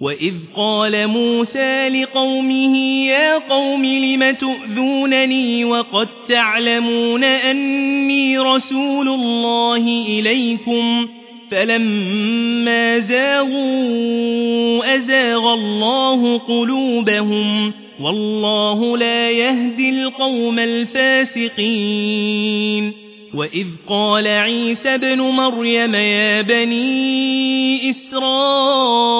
وإذ قال موسى لقومه يا قوم لم تؤذونني وقد تعلمون أني رسول الله إليكم فلما زاغوا أزاغ الله قلوبهم والله لا يهدي القوم الفاسقين وإذ قال عيسى بن مريم يا بني إسرائيل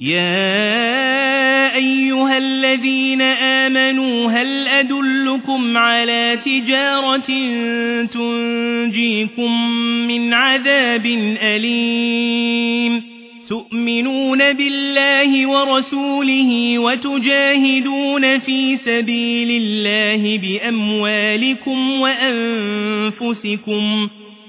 يا أيها الذين آمنوا هل أدلكم على تجارة تنجيكم من عذاب أليم؟ تؤمنون بالله ورسوله وتجاهدون في سبيل الله بأموالكم وأنفسكم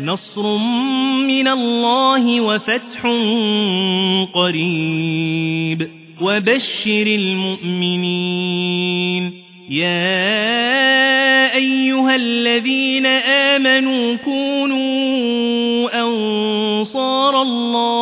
نصر من الله وفتح قريب. وبشر المؤمنين. يا أيها الذين آمنوا كونوا أنصار الله